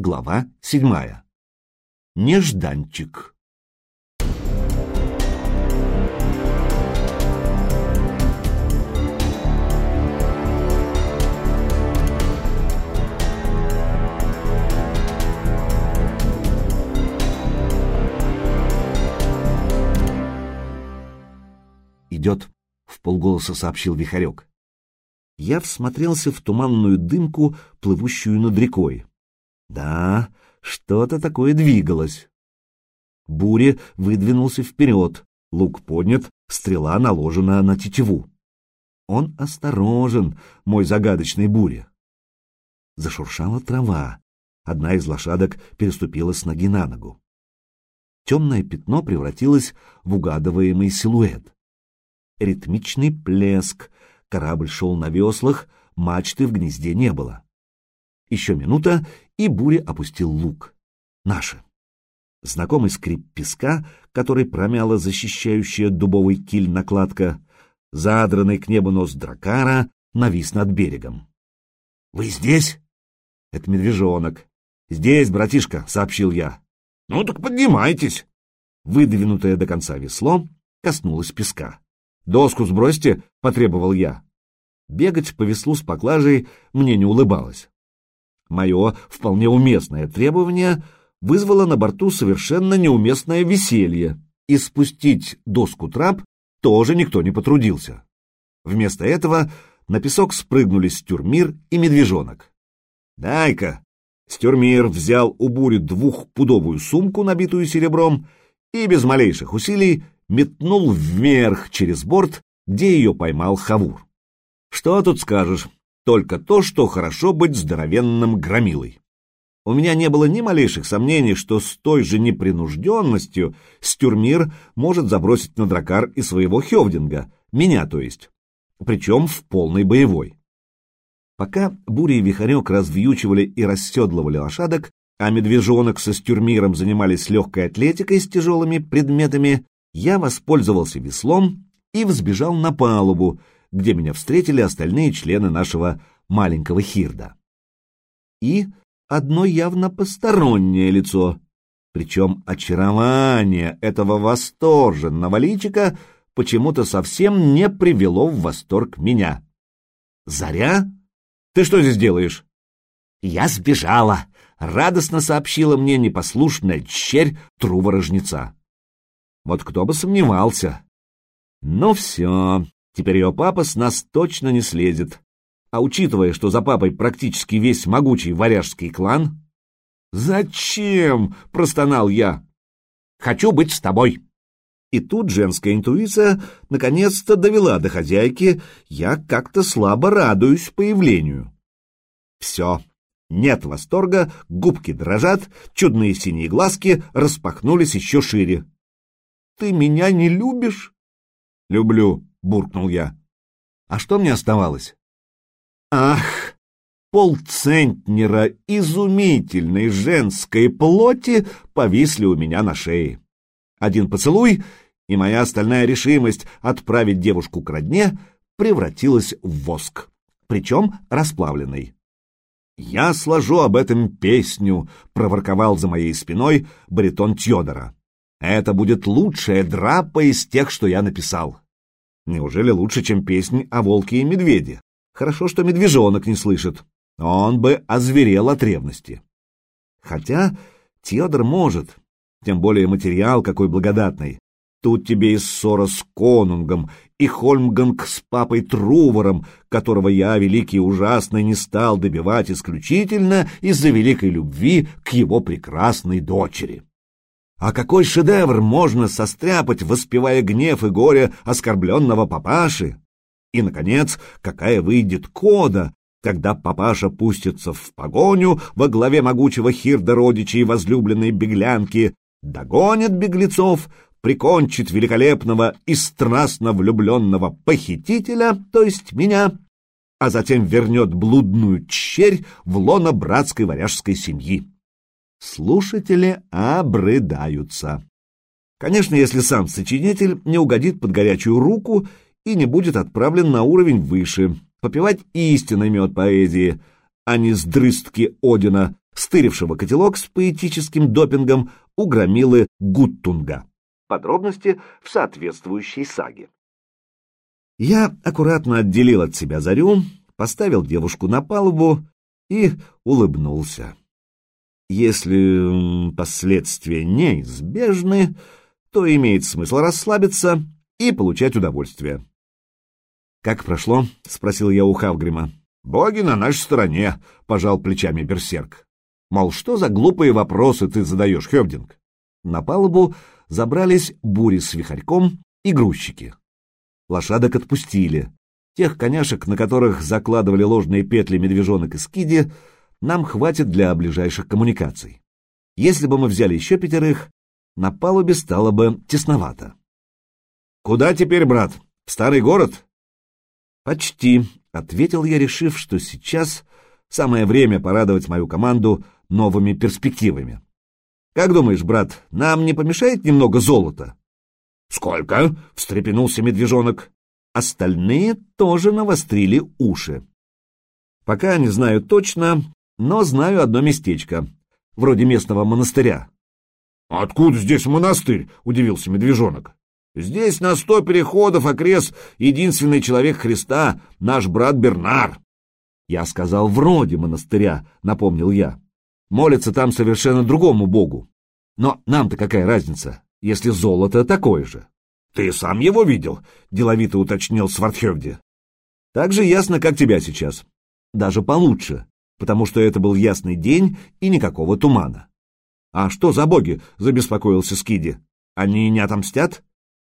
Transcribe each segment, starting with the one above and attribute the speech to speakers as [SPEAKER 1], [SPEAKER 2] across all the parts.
[SPEAKER 1] Глава седьмая. Нежданчик. «Идет», — в полголоса сообщил Вихарек. Я всмотрелся в туманную дымку, плывущую над рекой. Да, что-то такое двигалось. Буря выдвинулся вперед, лук поднят, стрела наложена на тетиву. Он осторожен, мой загадочный буря. Зашуршала трава. Одна из лошадок переступила с ноги на ногу. Темное пятно превратилось в угадываемый силуэт. Ритмичный плеск. Корабль шел на веслах, мачты в гнезде не было. Еще минута, и Буря опустил лук. Наши. Знакомый скрип песка, который промяла защищающая дубовый киль накладка, задранный к небу нос дракара, навис над берегом. — Вы здесь? — Это медвежонок. — Здесь, братишка, — сообщил я. — Ну так поднимайтесь. Выдвинутое до конца весло коснулось песка. «Доску сбросьте», — потребовал я. Бегать по веслу с поклажей мне не улыбалось. Мое вполне уместное требование вызвало на борту совершенно неуместное веселье, и спустить доску трап тоже никто не потрудился. Вместо этого на песок спрыгнули Стюрмир и Медвежонок. «Дай-ка!» Стюрмир взял у бури двухпудовую сумку, набитую серебром, и без малейших усилий метнул вверх через борт, где ее поймал Хавур. Что тут скажешь? Только то, что хорошо быть здоровенным громилой. У меня не было ни малейших сомнений, что с той же непринужденностью Стюрмир может забросить на дракар и своего Хевдинга, меня то есть, причем в полной боевой. Пока Буря и Вихарек развьючивали и расседлывали лошадок, а медвежонок со Стюрмиром занимались легкой атлетикой с тяжелыми предметами, я воспользовался веслом и взбежал на палубу, где меня встретили остальные члены нашего маленького хирда. И одно явно постороннее лицо, причем очарование этого восторженного личика почему-то совсем не привело в восторг меня. «Заря? Ты что здесь делаешь?» «Я сбежала», — радостно сообщила мне непослушная черь трува-рожнеца. Вот кто бы сомневался. Ну все, теперь ее папа с нас точно не слезет. А учитывая, что за папой практически весь могучий варяжский клан... «Зачем?» — простонал я. «Хочу быть с тобой». И тут женская интуиция наконец-то довела до хозяйки, я как-то слабо радуюсь появлению. Все, нет восторга, губки дрожат, чудные синие глазки распахнулись еще шире. Ты меня не любишь? Люблю, буркнул я. А что мне оставалось? Ах, полцентнера изумительной женской плоти повисли у меня на шее. Один поцелуй, и моя остальная решимость отправить девушку к родне превратилась в воск, причем расплавленный. «Я сложу об этом песню», — проворковал за моей спиной баритон Тьодора. Это будет лучшая драпа из тех, что я написал. Неужели лучше, чем песнь о волке и медведе? Хорошо, что медвежонок не слышит. Он бы озверел от ревности. Хотя Теодор может, тем более материал какой благодатный. Тут тебе и ссора с конунгом, и Хольмганг с папой Трувором, которого я, великий и ужасный, не стал добивать исключительно из-за великой любви к его прекрасной дочери. А какой шедевр можно состряпать, воспевая гнев и горе оскорбленного папаши? И, наконец, какая выйдет кода, когда папаша пустится в погоню во главе могучего хирда родичей возлюбленной беглянки, догонит беглецов, прикончит великолепного и страстно влюбленного похитителя, то есть меня, а затем вернет блудную черь в лоно братской варяжской семьи. Слушатели обрыдаются. Конечно, если сам сочинитель не угодит под горячую руку и не будет отправлен на уровень выше, попивать истинный мед поэзии, а не сдрыстки Одина стырившего котелок с поэтическим допингом у громилы Гуттунга. Подробности в соответствующей саге. Я аккуратно отделил от себя зарю, поставил девушку на палубу и улыбнулся. Если последствия неизбежны, то имеет смысл расслабиться и получать удовольствие. «Как прошло?» — спросил я у Хавгрима. «Боги на нашей стороне», — пожал плечами берсерк. «Мол, что за глупые вопросы ты задаешь, Хевдинг?» На палубу забрались бури с вихарьком и грузчики. Лошадок отпустили. Тех коняшек, на которых закладывали ложные петли медвежонок и скиди, нам хватит для ближайших коммуникаций. Если бы мы взяли еще пятерых, на палубе стало бы тесновато. «Куда теперь, брат? В старый город?» «Почти», — ответил я, решив, что сейчас самое время порадовать мою команду новыми перспективами. «Как думаешь, брат, нам не помешает немного золота?» «Сколько?» — встрепенулся медвежонок. Остальные тоже навострили уши. Пока не знаю точно, но знаю одно местечко, вроде местного монастыря. «Откуда здесь монастырь?» — удивился медвежонок. «Здесь на сто переходов окрес единственный человек Христа, наш брат Бернар». «Я сказал, вроде монастыря», — напомнил я. «Молятся там совершенно другому богу. Но нам-то какая разница, если золото такое же?» «Ты сам его видел?» — деловито уточнил Свардхевди. «Так же ясно, как тебя сейчас. Даже получше потому что это был ясный день и никакого тумана. «А что за боги?» — забеспокоился Скиди. «Они не отомстят?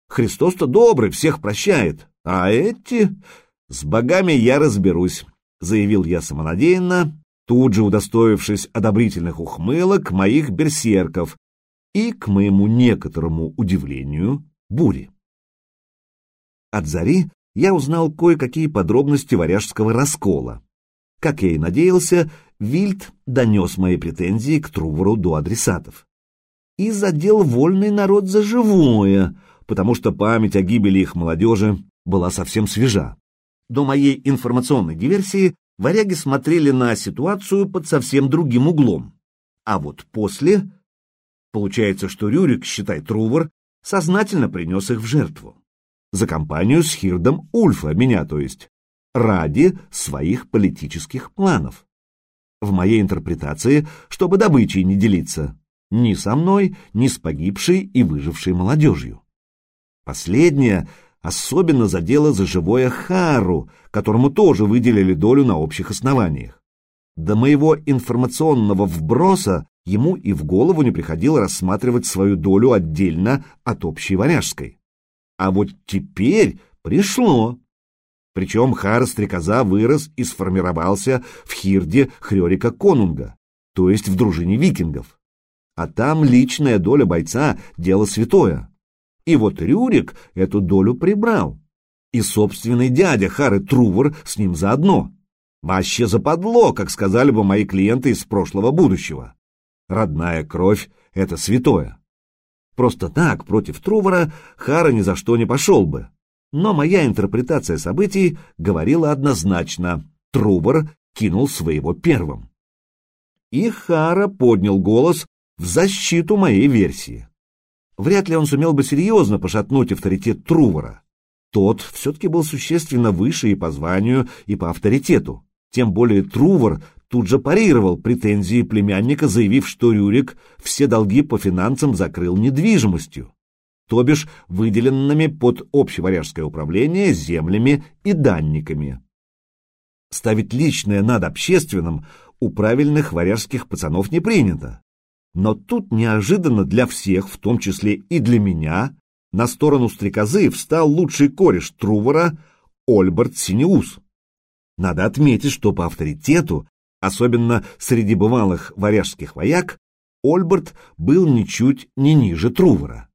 [SPEAKER 1] Христос-то добрый, всех прощает, а эти...» «С богами я разберусь», — заявил я самонадеянно, тут же удостоившись одобрительных ухмылок моих берсерков и, к моему некоторому удивлению, бури. От зари я узнал кое-какие подробности варяжского раскола, как я и надеялся, Вильд донес мои претензии к Трувору до адресатов. И задел вольный народ за живое, потому что память о гибели их молодежи была совсем свежа. До моей информационной диверсии варяги смотрели на ситуацию под совсем другим углом. А вот после... Получается, что Рюрик, считай Трувор, сознательно принес их в жертву. За компанию с Хирдом Ульфа, меня то есть ради своих политических планов. В моей интерпретации, чтобы добычей не делиться ни со мной, ни с погибшей и выжившей молодежью. Последнее особенно задело за живое Хару, которому тоже выделили долю на общих основаниях. До моего информационного вброса ему и в голову не приходило рассматривать свою долю отдельно от общей варяжской. А вот теперь пришло. Причем Хар-стрекоза вырос и сформировался в хирде Хрёрика Конунга, то есть в дружине викингов. А там личная доля бойца — дело святое. И вот Рюрик эту долю прибрал. И собственный дядя Хары Трувор с ним заодно. Вообще западло, как сказали бы мои клиенты из прошлого будущего. Родная кровь — это святое. Просто так против Трувора Хара ни за что не пошел бы но моя интерпретация событий говорила однозначно. Трубор кинул своего первым. И Хара поднял голос в защиту моей версии. Вряд ли он сумел бы серьезно пошатнуть авторитет Трувора. Тот все-таки был существенно выше и по званию, и по авторитету. Тем более Трувор тут же парировал претензии племянника, заявив, что Рюрик все долги по финансам закрыл недвижимостью то бишь выделенными под общеваряжское управление землями и данниками. Ставить личное над общественным у правильных варяжских пацанов не принято. Но тут неожиданно для всех, в том числе и для меня, на сторону стрекозы встал лучший кореш Трувора Ольберт Синеус. Надо отметить, что по авторитету, особенно среди бывалых варяжских вояк, Ольберт был ничуть не ниже Трувора.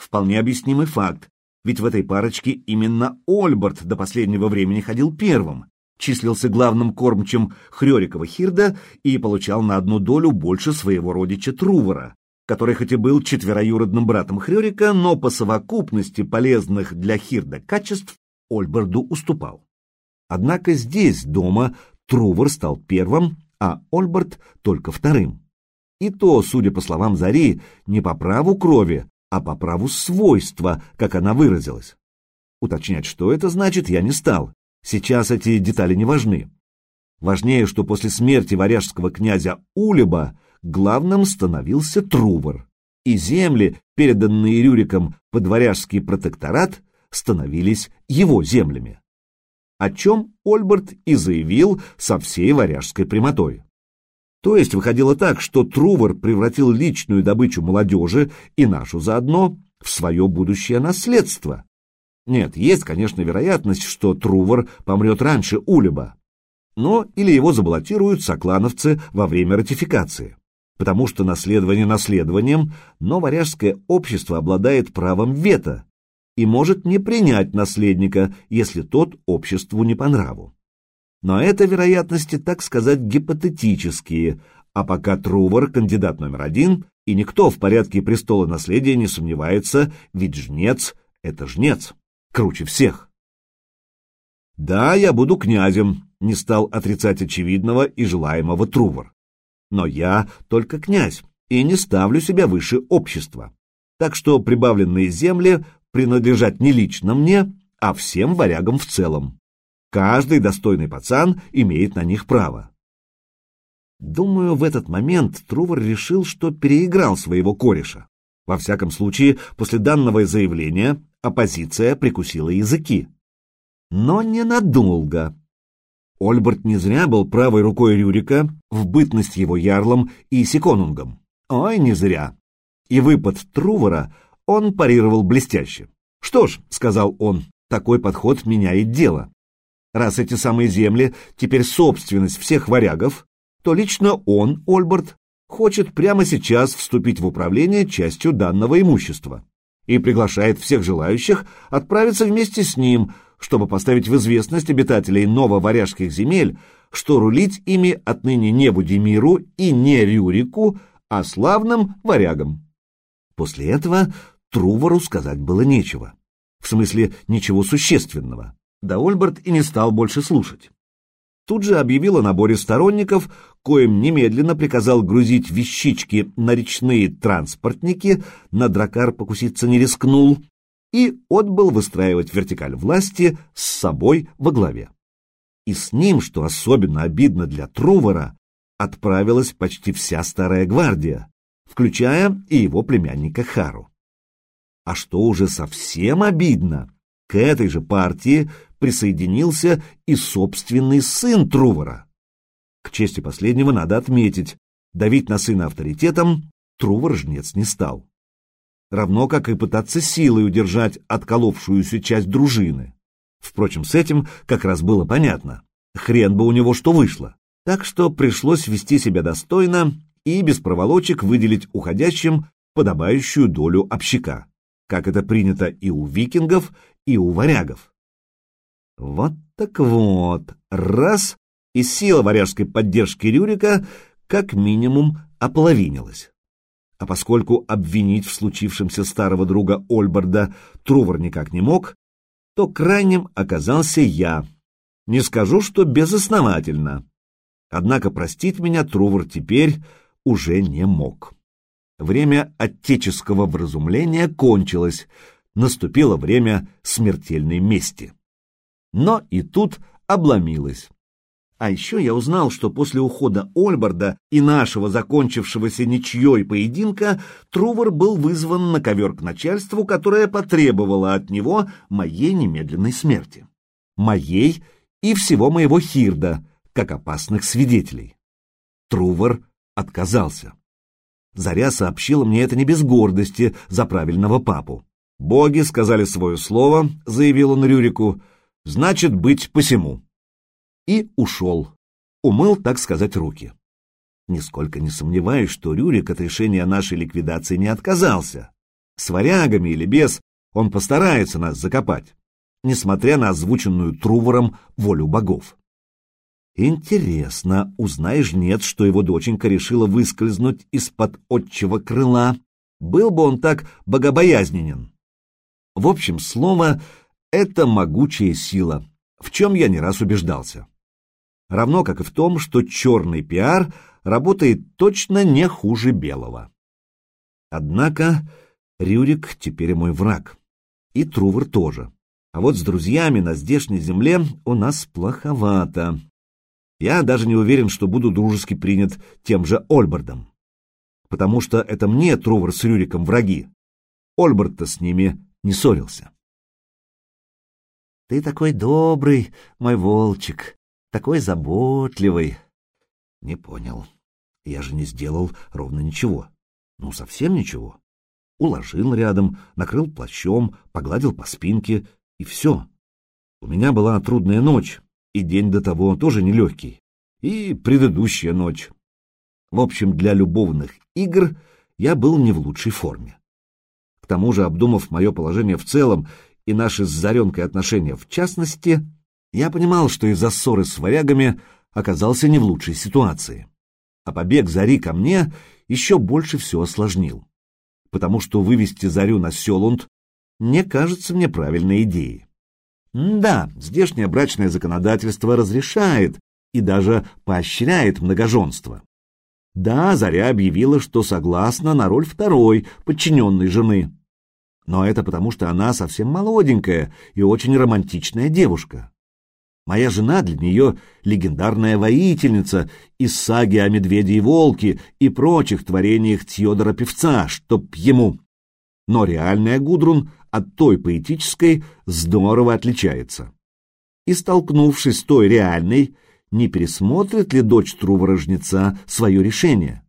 [SPEAKER 1] Вполне объяснимый факт, ведь в этой парочке именно Ольберт до последнего времени ходил первым, числился главным кормчем Хрёрикова Хирда и получал на одну долю больше своего родича Трувора, который хоть и был четвероюродным братом Хрёрика, но по совокупности полезных для Хирда качеств Ольберду уступал. Однако здесь, дома, Трувор стал первым, а Ольберт только вторым. И то, судя по словам Зари, не по праву крови, а по праву свойства, как она выразилась. Уточнять, что это значит, я не стал. Сейчас эти детали не важны. Важнее, что после смерти варяжского князя Улеба главным становился Трувор, и земли, переданные Рюриком под варяжский протекторат, становились его землями. О чем Ольберт и заявил со всей варяжской прямотой. То есть выходило так, что Трувор превратил личную добычу молодежи и нашу заодно в свое будущее наследство. Нет, есть, конечно, вероятность, что Трувор помрет раньше Улеба, но или его забаллотируют соклановцы во время ратификации, потому что наследование наследованием, но варяжское общество обладает правом вето и может не принять наследника, если тот обществу не по нраву. Но это вероятности, так сказать, гипотетические, а пока Трувор кандидат номер один, и никто в порядке престола наследия не сомневается, ведь жнец — это жнец, круче всех. Да, я буду князем, не стал отрицать очевидного и желаемого Трувор. Но я только князь и не ставлю себя выше общества. Так что прибавленные земли принадлежат не лично мне, а всем варягам в целом. Каждый достойный пацан имеет на них право. Думаю, в этот момент Трувор решил, что переиграл своего кореша. Во всяком случае, после данного заявления оппозиция прикусила языки. Но ненадолго. Ольберт не зря был правой рукой Рюрика в бытность его ярлом и секонунгом. Ой, не зря. И выпад Трувора он парировал блестяще. «Что ж», — сказал он, — «такой подход меняет дело. Раз эти самые земли теперь собственность всех варягов, то лично он, Ольберт, хочет прямо сейчас вступить в управление частью данного имущества и приглашает всех желающих отправиться вместе с ним чтобы поставить в известность обитателей нововаряжских земель, что рулить ими отныне не Будимиру и не Рюрику, а славным варягам. После этого Трувору сказать было нечего. В смысле, ничего существенного. Да Ольберт и не стал больше слушать. Тут же объявил о наборе сторонников, коим немедленно приказал грузить вещички на речные транспортники, на дракар покуситься не рискнул, и отбыл выстраивать вертикаль власти с собой во главе. И с ним, что особенно обидно для Трувора, отправилась почти вся старая гвардия, включая и его племянника Хару. А что уже совсем обидно, к этой же партии присоединился и собственный сын Трувора. К чести последнего надо отметить, давить на сына авторитетом Трувор жнец не стал равно как и пытаться силой удержать отколовшуюся часть дружины. Впрочем, с этим как раз было понятно. Хрен бы у него что вышло. Так что пришлось вести себя достойно и без проволочек выделить уходящим подобающую долю общака, как это принято и у викингов, и у варягов. Вот так вот, раз, и сила варяжской поддержки Рюрика как минимум ополовинилась. А поскольку обвинить в случившемся старого друга Ольберда Трувор никак не мог, то крайним оказался я. Не скажу, что безосновательно. Однако простить меня Трувор теперь уже не мог. Время отеческого вразумления кончилось, наступило время смертельной мести. Но и тут обломилось. А еще я узнал, что после ухода Ольборда и нашего закончившегося ничьей поединка Трувор был вызван на ковер к начальству, которое потребовало от него моей немедленной смерти. Моей и всего моего Хирда, как опасных свидетелей. Трувор отказался. Заря сообщила мне это не без гордости за правильного папу. «Боги сказали свое слово», — заявил он Рюрику, — «значит, быть посему» и ушел. Умыл, так сказать, руки. Нисколько не сомневаюсь, что Рюрик от решения нашей ликвидации не отказался. С варягами или без он постарается нас закопать, несмотря на озвученную Трувором волю богов. Интересно, узнаешь нет, что его доченька решила выскользнуть из-под отчего крыла? Был бы он так богобоязненен. В общем, слово — это могучая сила, в чем я не раз убеждался. равно как и в том, что черный пиар работает точно не хуже белого. Однако Рюрик теперь мой враг, и Трувор тоже. А вот с друзьями на здешней земле у нас плоховато. Я даже не уверен, что буду дружески принят тем же Ольбардом. Потому что это мне Трувор с Рюриком враги. Ольбард-то с ними не ссорился.
[SPEAKER 2] Ты такой добрый, мой волчик, такой заботливый.
[SPEAKER 1] Не понял. Я же не сделал ровно ничего. Ну, совсем ничего. Уложил рядом, накрыл плащом, погладил по спинке, и все. У меня была трудная ночь, и день до того тоже нелегкий, и предыдущая ночь. В общем, для любовных игр я был не в лучшей форме. К тому же, обдумав мое положение в целом и наши с Заренкой отношения в частности, я понимал, что из-за ссоры с варягами оказался не в лучшей ситуации. А побег Зари ко мне еще больше все осложнил. Потому что вывести Зарю на Селунд не кажется мне правильной идеей. да, здешнее брачное законодательство разрешает и даже поощряет многоженство. Да, Заря объявила, что согласна на роль второй, подчиненной жены. Но это потому, что она совсем молоденькая и очень романтичная девушка. Моя жена для нее легендарная воительница из саги о медведе и волке и прочих творениях Тьодора Певца, чтоб ему. Но реальная Гудрун от той поэтической здорово отличается. И столкнувшись с той реальной, не пересмотрит ли дочь Трувора-жнеца свое решение?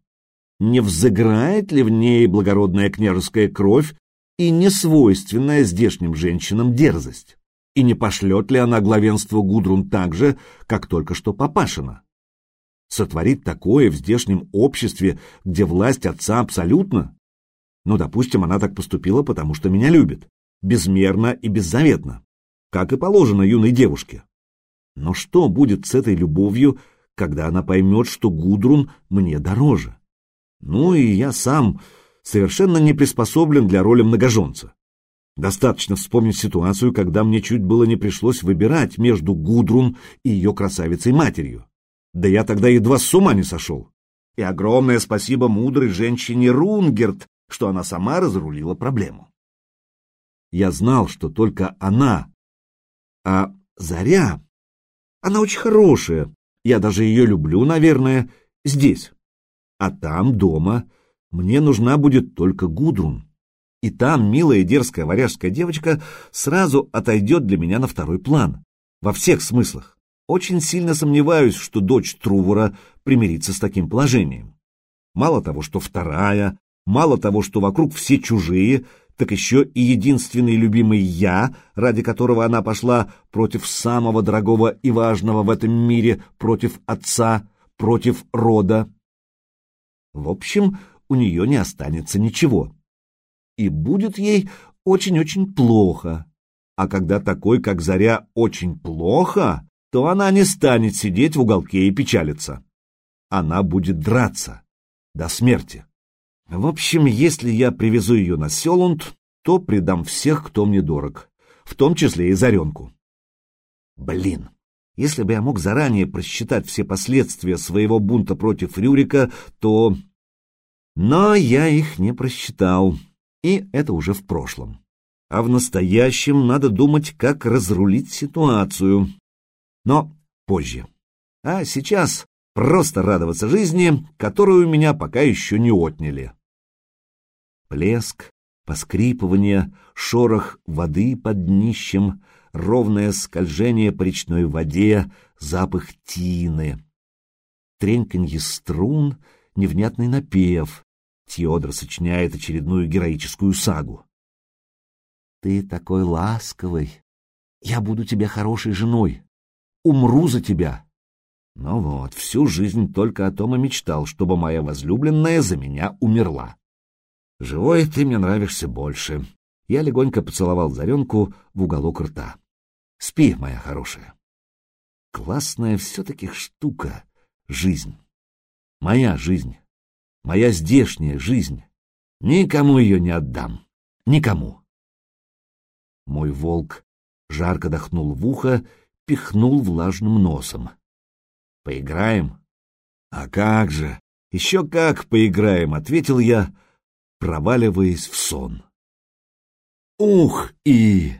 [SPEAKER 1] Не взыграет ли в ней благородная княжеская кровь и несвойственная здешним женщинам дерзость? И не пошлет ли она главенство Гудрун так же, как только что Папашина? Сотворит такое в здешнем обществе, где власть отца абсолютно? Ну, допустим, она так поступила, потому что меня любит, безмерно и беззаветно, как и положено юной девушке. Но что будет с этой любовью, когда она поймет, что Гудрун мне дороже? Ну и я сам совершенно не приспособлен для роли многоженца. Достаточно вспомнить ситуацию, когда мне чуть было не пришлось выбирать между Гудрун и ее красавицей-матерью. Да я тогда едва с ума не сошел. И огромное спасибо мудрой женщине Рунгерт, что она сама разрулила проблему. Я знал, что только она, а Заря, она очень хорошая, я даже ее люблю, наверное, здесь. А там, дома, мне нужна будет только Гудрун. И там милая дерзкая варяжская девочка сразу отойдет для меня на второй план. Во всех смыслах. Очень сильно сомневаюсь, что дочь Трувора примирится с таким положением. Мало того, что вторая, мало того, что вокруг все чужие, так еще и единственный любимый я, ради которого она пошла против самого дорогого и важного в этом мире, против отца, против рода. В общем, у нее не останется ничего. И будет ей очень-очень плохо. А когда такой, как Заря, очень плохо, то она не станет сидеть в уголке и печалиться. Она будет драться до смерти. В общем, если я привезу ее на Селунд, то предам всех, кто мне дорог, в том числе и Заренку. Блин, если бы я мог заранее просчитать все последствия своего бунта против Рюрика, то но я их не просчитал, и это уже в прошлом. А в настоящем надо думать, как разрулить ситуацию. Но позже. А сейчас просто радоваться жизни, которую у меня пока еще не отняли. Плеск, поскрипывание, шорох воды под днищем, ровное скольжение по речной воде, запах тины, треньканье струн — невнятный напев. Теодор сочиняет очередную героическую сагу. «Ты такой ласковый. Я буду тебе хорошей женой. Умру за тебя». Ну вот, всю жизнь только о том и мечтал, чтобы моя возлюбленная за меня умерла. Живой ты мне нравишься больше. Я легонько поцеловал Заренку в уголок рта. Спи, моя хорошая. Классная все-таки штука — жизнь. Моя жизнь, моя здешняя жизнь. Никому ее не отдам. Никому. Мой волк жарко дохнул в ухо, пихнул влажным носом. Поиграем? А как же? Еще как поиграем, ответил я, проваливаясь в сон. Ух и!